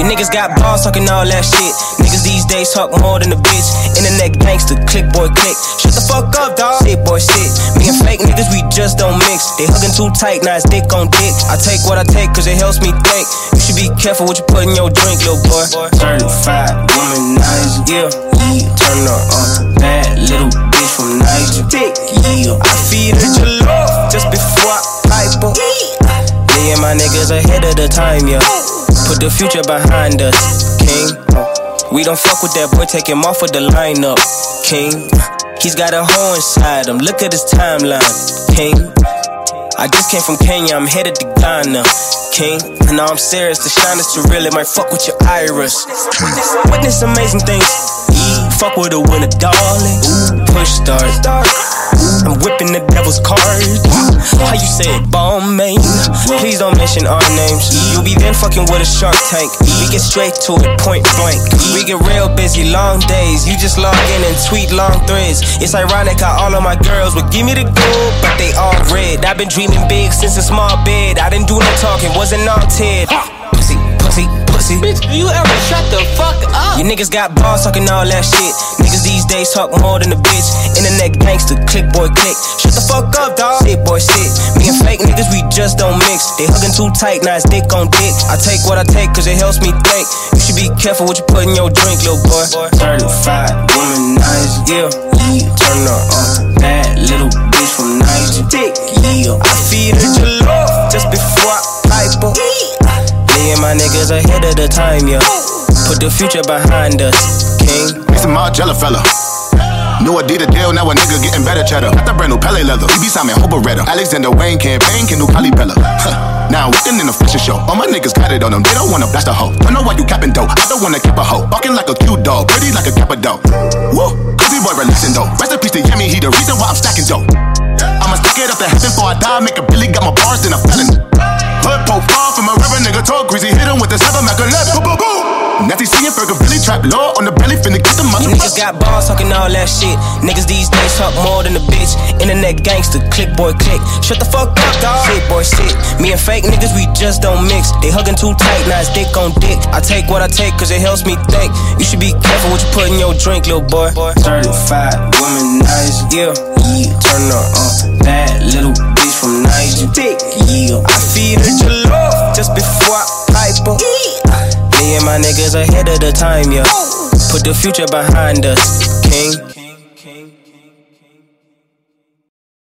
You niggas got balls talking all that shit. Niggas these days talk more than a bitch. Internet gangster, click boy click. Shut the fuck up, dog. Sit boy sit. Me and fake niggas, we just don't mix. They hugging too tight, now it's dick on dick. I take what I take, cause it helps me think. You should be careful what you put in your drink, little boy. Certified womanizer, yeah. yeah. Turn her on. Bad little bitch from Niger. Dick, yeah. I feed her jollof just before I pipe her. Me and my niggas ahead of the time, yeah. Put the future behind us, king. We don't fuck with that boy, take him off of the lineup, king. He's got a hole inside him, look at his timeline, king. I just came from Kenya, I'm headed to Ghana, king. And now I'm serious, the shine is too real, it might fuck with your iris. Witness amazing things, fuck with a winner, darling. Push start. I'm whipping the devil's cards. How you say it, bomb main? Please don't mention our names. You'll be then fucking with a shark tank. We get straight to it, point blank. We get real busy, long days. You just log in and tweet long threads. It's ironic how all of my girls would give me the gold, but they all red. I've been dreaming big since a small bed. I didn't do no talking, wasn't all Ted. Pussy, pussy, pussy. Bitch, do you ever shut the fuck up? You niggas got balls talking all that shit. Days talk more than a bitch. Internet gangster, click boy click. Shut the fuck up, dog. Sit boy sit. Me and fake niggas, we just don't mix. They hugging too tight, now it's dick on dick. I take what I take, cause it helps me think. You should be careful what you put in your drink, little boy. Certified womanizer, yeah. yeah. Turn her on. Bad little bitch from Niger. Dick, yeah. I feed her jollof just before I pipe her. Me and my niggas ahead of the time, yeah. Put the future behind us, king. It's a Margiela fella. New Adidas deal, now a nigga getting better cheddar. Got the brand new Pele leather. BB Simon, Hoberetta. Alexander Wang campaign, can do Cali Bella. Huh. Now I'm walking in a fashion show. All my niggas got it on them. They don't wanna blast a hoe. Don't know why you capping dope. I don't wanna keep a hoe. Walking like a cute dog. Pretty like a capadot. Woo! Crazy boy relaxing though. Rest in peace to Yemi, he the reason why I'm stacking dope. I'ma stick it up to heaven before I die. Make a Billy got my bars, then a Natty seeing Fergal Billy trap law on the belly finna get the muscle. You niggas got balls talking all that shit. Niggas these days talk more than a bitch. Internet gangster, click boy click. Shut the fuck up, dog. Sit boy sit. Me and fake niggas, we just don't mix. They hugging too tight, now it's dick on dick. I take what I take, cause it helps me think. You should be careful what you put in your drink, little boy. Certified womanizer, yeah. yeah. Turn her on. Bad little bitch from Niger. Dick, yeah. I feed her my niggas ahead of the time, yeah. Put the future behind us, king.